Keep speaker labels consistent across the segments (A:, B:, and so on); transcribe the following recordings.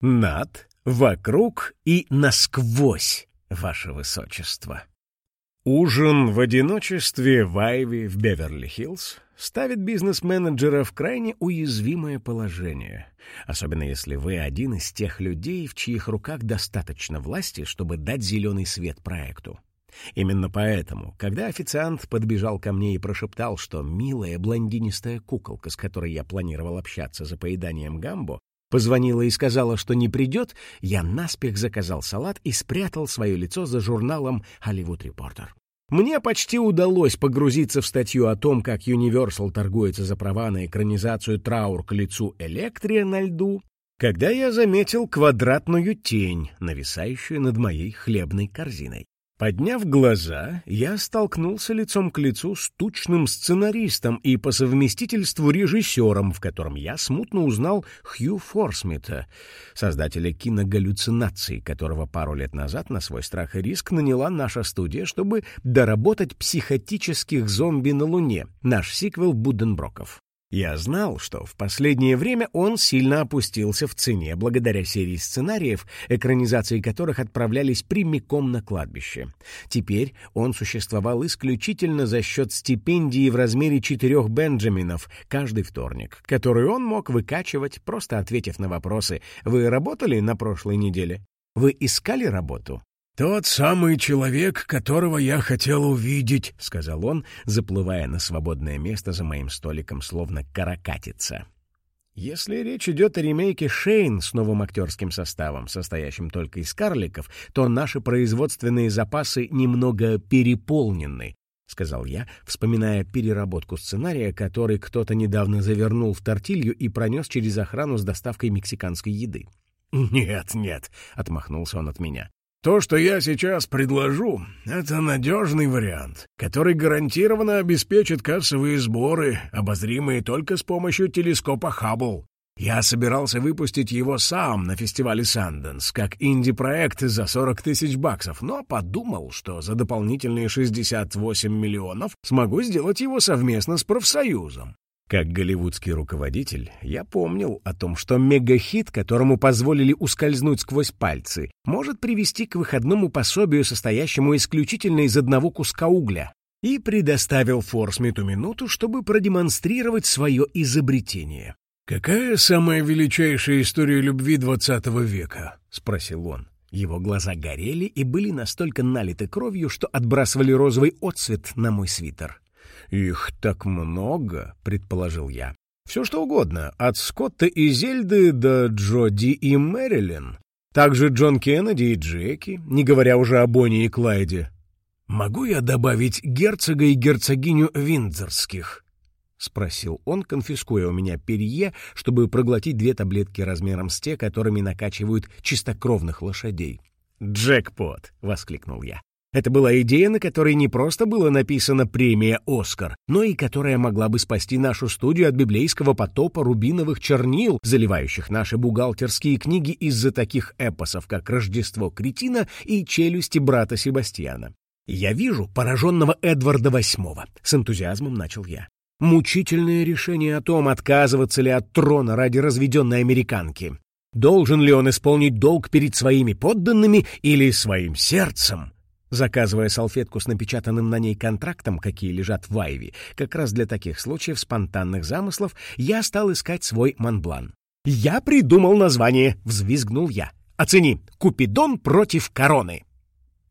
A: Над, вокруг и насквозь, ваше высочество. Ужин в одиночестве в Айви в Беверли-Хиллз ставит бизнес-менеджера в крайне уязвимое положение, особенно если вы один из тех людей, в чьих руках достаточно власти, чтобы дать зеленый свет проекту. Именно поэтому, когда официант подбежал ко мне и прошептал, что милая блондинистая куколка, с которой я планировал общаться за поеданием гамбо, позвонила и сказала, что не придет, я наспех заказал салат и спрятал свое лицо за журналом «Холливуд Репортер». Мне почти удалось погрузиться в статью о том, как Universal торгуется за права на экранизацию «Траур к лицу Электрия на льду», когда я заметил квадратную тень, нависающую над моей хлебной корзиной. Подняв глаза, я столкнулся лицом к лицу с тучным сценаристом и по совместительству режиссером, в котором я смутно узнал Хью Форсмита, создателя киногаллюцинаций, которого пару лет назад на свой страх и риск наняла наша студия, чтобы доработать психотических зомби на Луне, наш сиквел Буденброков. Я знал, что в последнее время он сильно опустился в цене благодаря серии сценариев, экранизации которых отправлялись прямиком на кладбище. Теперь он существовал исключительно за счет стипендии в размере четырех бенджаминов каждый вторник, которую он мог выкачивать, просто ответив на вопросы «Вы работали на прошлой неделе? Вы искали работу?
B: «Тот самый человек, которого я хотел увидеть», — сказал он, заплывая на свободное место за моим столиком, словно каракатица.
A: Если речь идет о ремейке «Шейн» с новым актерским составом, состоящим только из карликов, то наши производственные запасы немного переполнены, — сказал я, вспоминая переработку сценария, который кто-то недавно завернул в тортилью и пронес через охрану с доставкой мексиканской еды.
B: «Нет, нет», — отмахнулся он от меня. То, что я сейчас предложу, это надежный вариант, который гарантированно обеспечит кассовые сборы, обозримые только с помощью телескопа Хаббл. Я собирался выпустить его сам на фестивале Санденс, как инди-проект за 40 тысяч баксов, но подумал, что за дополнительные 68 миллионов смогу сделать его совместно с профсоюзом.
A: Как голливудский руководитель, я помнил о том, что мегахит, которому позволили ускользнуть сквозь пальцы, может привести к выходному пособию, состоящему исключительно из одного куска угля, и предоставил Форсмиту минуту, чтобы продемонстрировать свое изобретение.
B: «Какая самая величайшая история любви XX века?» — спросил он.
A: Его глаза горели и были настолько налиты кровью, что отбрасывали розовый отцвет на мой свитер.
B: «Их так много», — предположил я.
A: «Все что угодно, от Скотта и Зельды до Джоди и Мэрилин. Также Джон Кеннеди и Джеки, не говоря уже о Бонни и Клайде.
B: Могу я добавить герцога и герцогиню Виндзорских?» — спросил он, конфискуя у меня перье, чтобы проглотить две таблетки размером с те, которыми накачивают чистокровных лошадей.
A: «Джекпот!» — воскликнул я. Это была идея, на которой не просто была написана премия «Оскар», но и которая могла бы спасти нашу студию от библейского потопа рубиновых чернил, заливающих наши бухгалтерские книги из-за таких эпосов, как «Рождество Кретина» и «Челюсти брата Себастьяна». «Я вижу пораженного Эдварда VIII», — с энтузиазмом начал я. Мучительное решение о том, отказываться ли от трона ради разведенной американки. Должен ли он исполнить долг перед своими подданными или своим сердцем? Заказывая салфетку с напечатанным на ней контрактом, какие лежат в Айви, как раз для таких случаев спонтанных замыслов, я стал искать свой манблан. «Я придумал название!» — взвизгнул я. «Оцени! Купидон против короны!»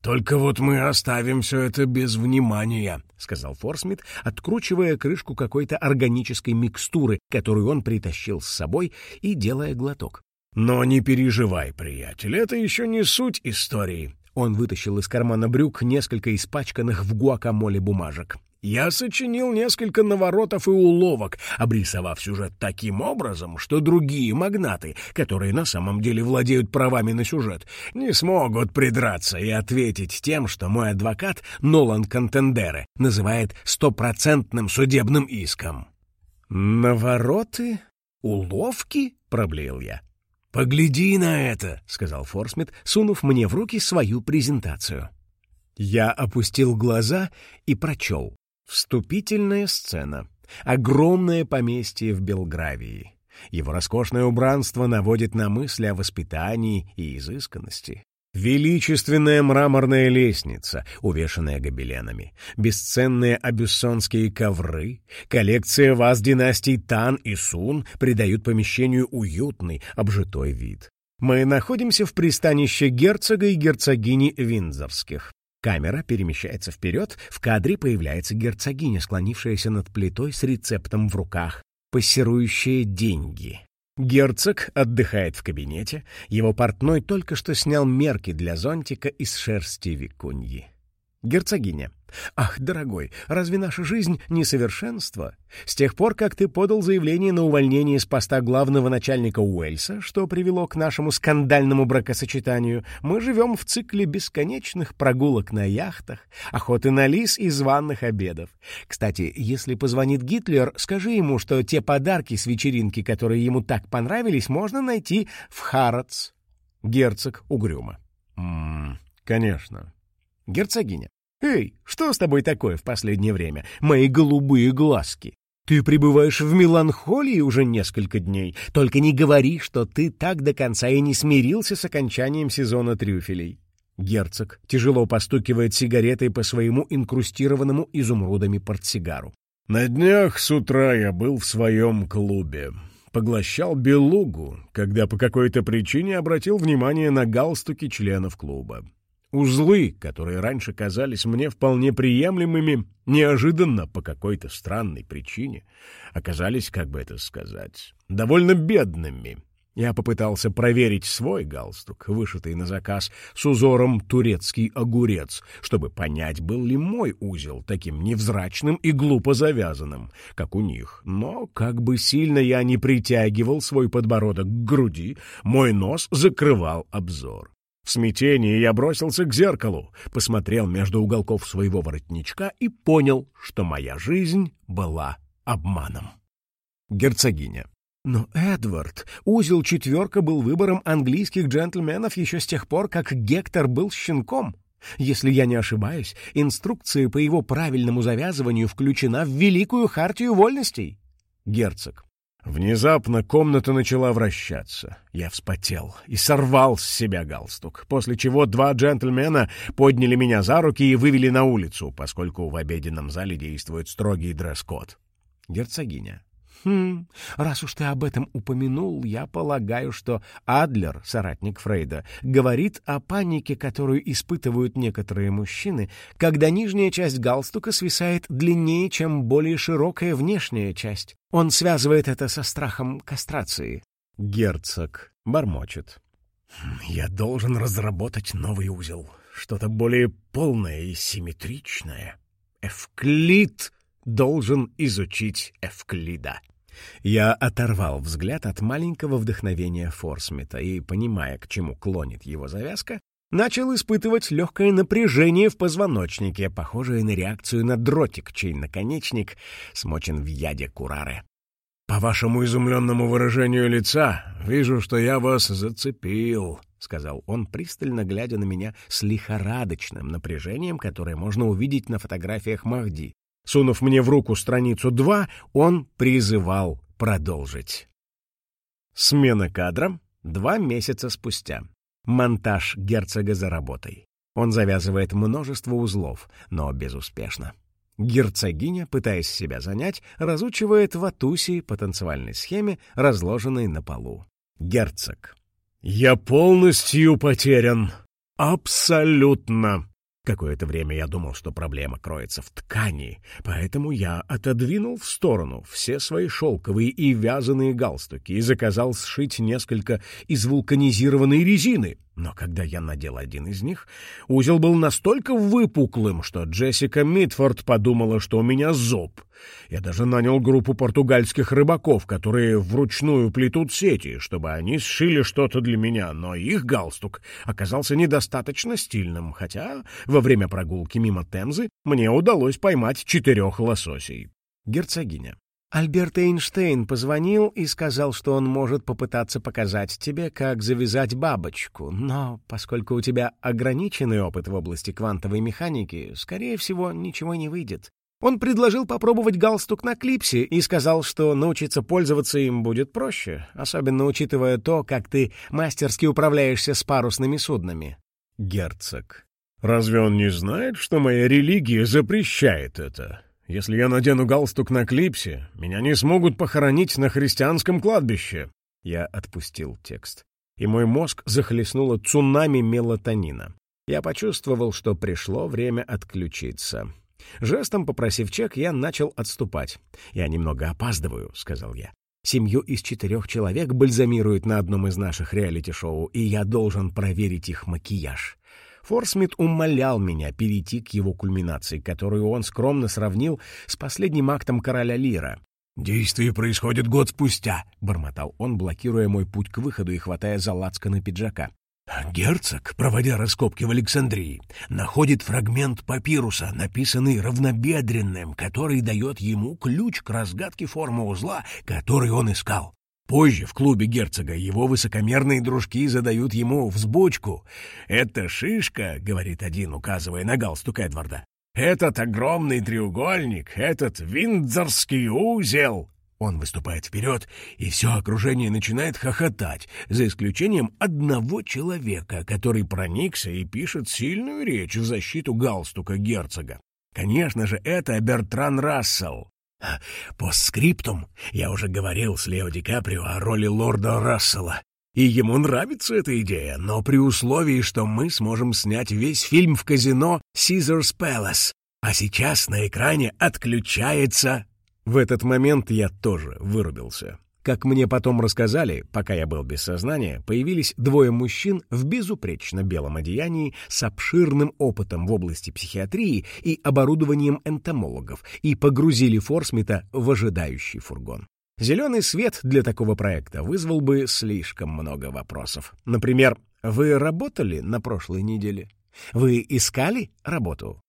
B: «Только вот мы оставим все это без внимания», — сказал Форсмит, откручивая крышку какой-то органической микстуры, которую он притащил с собой, и делая глоток. «Но не переживай, приятель, это еще не суть истории. Он вытащил из кармана брюк несколько испачканных в гуакамоле бумажек. «Я сочинил несколько наворотов и уловок, обрисовав сюжет таким образом, что другие магнаты, которые на самом деле владеют правами на сюжет, не смогут придраться и ответить тем, что мой адвокат Нолан Контендере называет стопроцентным судебным иском».
A: «Навороты? Уловки?» — проблеял я.
B: «Погляди на это», — сказал Форсмит, сунув мне в руки свою презентацию.
A: Я опустил глаза и прочел. Вступительная сцена. Огромное поместье в Белгравии. Его роскошное убранство наводит на мысли о воспитании и изысканности. Величественная мраморная лестница, увешанная гобеленами, бесценные абюссонские ковры, коллекция ваз династий Тан и Сун придают помещению уютный, обжитой вид. Мы находимся в пристанище герцога и герцогини Виндзорских. Камера перемещается вперед, в кадре появляется герцогиня, склонившаяся над плитой с рецептом в руках, пассирующая деньги. Герцог отдыхает в кабинете, его портной только что снял мерки для зонтика из шерсти викуньи. Герцогиня. «Ах, дорогой, разве наша жизнь не совершенство? С тех пор, как ты подал заявление на увольнение с поста главного начальника Уэльса, что привело к нашему скандальному бракосочетанию, мы живем в цикле бесконечных прогулок на яхтах, охоты на лис и званных обедов. Кстати, если позвонит Гитлер, скажи ему, что те подарки с вечеринки, которые ему так понравились, можно найти в Харатс». Герцог угрюмо. «М конечно». Герцогиня. «Эй, что с тобой такое в последнее время? Мои голубые глазки! Ты пребываешь в меланхолии уже несколько дней. Только не говори, что ты так до конца и не смирился с окончанием сезона трюфелей». Герцог тяжело постукивает сигаретой по своему инкрустированному изумрудами портсигару.
B: «На днях с утра я был в своем клубе. Поглощал белугу, когда по какой-то причине обратил внимание на галстуки членов клуба. Узлы, которые раньше казались мне вполне приемлемыми, неожиданно по какой-то странной причине оказались, как бы это сказать, довольно бедными. Я попытался проверить свой галстук, вышитый на заказ с узором «турецкий огурец», чтобы понять, был ли мой узел таким невзрачным и глупо завязанным, как у них. Но, как бы сильно я не притягивал свой подбородок к груди, мой нос закрывал обзор. В смятении я бросился к зеркалу, посмотрел между уголков своего воротничка и понял, что моя жизнь была обманом. Герцогиня.
A: Но, Эдвард, узел четверка был выбором английских джентльменов еще с тех пор, как Гектор был щенком. Если я не ошибаюсь, инструкция по его правильному завязыванию включена в Великую Хартию Вольностей.
B: Герцог. Внезапно комната начала вращаться. Я вспотел и сорвал с себя галстук, после чего два джентльмена подняли меня за руки и вывели на улицу, поскольку в обеденном зале действует строгий дресс-код.
A: Герцогиня. Хм, раз уж ты об этом упомянул, я полагаю, что Адлер, соратник Фрейда, говорит о панике, которую испытывают некоторые мужчины, когда нижняя часть галстука свисает длиннее, чем более широкая внешняя часть. Он связывает это со страхом кастрации.
B: Герцог бормочет. «Хм, я должен разработать новый узел, что-то более полное и симметричное. Эвклид должен изучить Эвклида.
A: Я оторвал взгляд от маленького вдохновения Форсмита и, понимая, к чему клонит его завязка, начал испытывать легкое напряжение в позвоночнике, похожее на реакцию на дротик, чей наконечник смочен в яде курары.
B: «По вашему изумленному выражению лица вижу, что я вас зацепил», — сказал он, пристально глядя на меня с лихорадочным напряжением, которое можно увидеть на фотографиях Махди, Сунув мне в руку страницу 2, он призывал продолжить. Смена кадра два месяца спустя. Монтаж герцога за работой. Он завязывает множество узлов, но безуспешно. Герцогиня, пытаясь себя занять, разучивает ватуси по танцевальной схеме, разложенной на полу. Герцог. «Я полностью потерян. Абсолютно. Какое-то время я думал, что проблема кроется в ткани, поэтому я отодвинул в сторону все свои шелковые и вязаные галстуки и заказал сшить несколько из вулканизированной резины, но когда я надел один из них, узел был настолько выпуклым, что Джессика Митфорд подумала, что у меня зоб. Я даже нанял группу португальских рыбаков, которые вручную плетут сети, чтобы они сшили что-то для меня, но их галстук оказался недостаточно стильным, хотя во время прогулки мимо Темзы мне удалось поймать четырех лососей. Герцогиня.
A: Альберт Эйнштейн позвонил и сказал, что он может попытаться показать тебе, как завязать бабочку, но поскольку у тебя ограниченный опыт в области квантовой механики, скорее всего, ничего не выйдет. Он предложил попробовать галстук на клипсе и сказал, что научиться пользоваться им будет проще, особенно учитывая то, как ты мастерски управляешься с парусными суднами.
B: Герцог. Разве он не знает, что моя религия запрещает это? Если я надену галстук на клипсе, меня не смогут похоронить на христианском кладбище. Я отпустил текст. И мой мозг захлестнуло цунами мелатонина. Я почувствовал, что пришло время отключиться. Жестом попросив чек, я начал отступать. «Я немного опаздываю», — сказал я. «Семью из четырех человек бальзамируют на одном из наших реалити-шоу, и я должен проверить их макияж». Форсмит умолял меня перейти к его кульминации, которую он скромно сравнил с последним актом короля Лира.
A: «Действие происходит год спустя», — бормотал он, блокируя мой путь к выходу и хватая за лацканы пиджака. Герцог, проводя раскопки в Александрии, находит фрагмент папируса, написанный равнобедренным, который дает ему ключ к разгадке формы узла, который он искал. Позже в клубе герцога его высокомерные дружки задают ему взбучку. «Это шишка», — говорит один, указывая на галстук Эдварда. «Этот огромный треугольник, этот виндзорский узел». Он выступает вперед, и все окружение начинает хохотать, за исключением одного человека, который проникся и пишет сильную речь в защиту галстука герцога. Конечно же, это Бертран Рассел. По скриптум я уже говорил с Лео Ди Каприо о роли лорда Рассела, и ему нравится эта идея, но при условии, что мы сможем снять весь фильм в казино Caesar's Palace, а сейчас на экране отключается. В этот момент я тоже вырубился. Как мне потом рассказали, пока я был без сознания, появились двое мужчин в безупречно белом одеянии с обширным опытом в области психиатрии и оборудованием энтомологов и погрузили Форсмита в ожидающий фургон. Зеленый свет для такого проекта вызвал бы слишком много вопросов. Например, вы работали на прошлой неделе? Вы искали работу?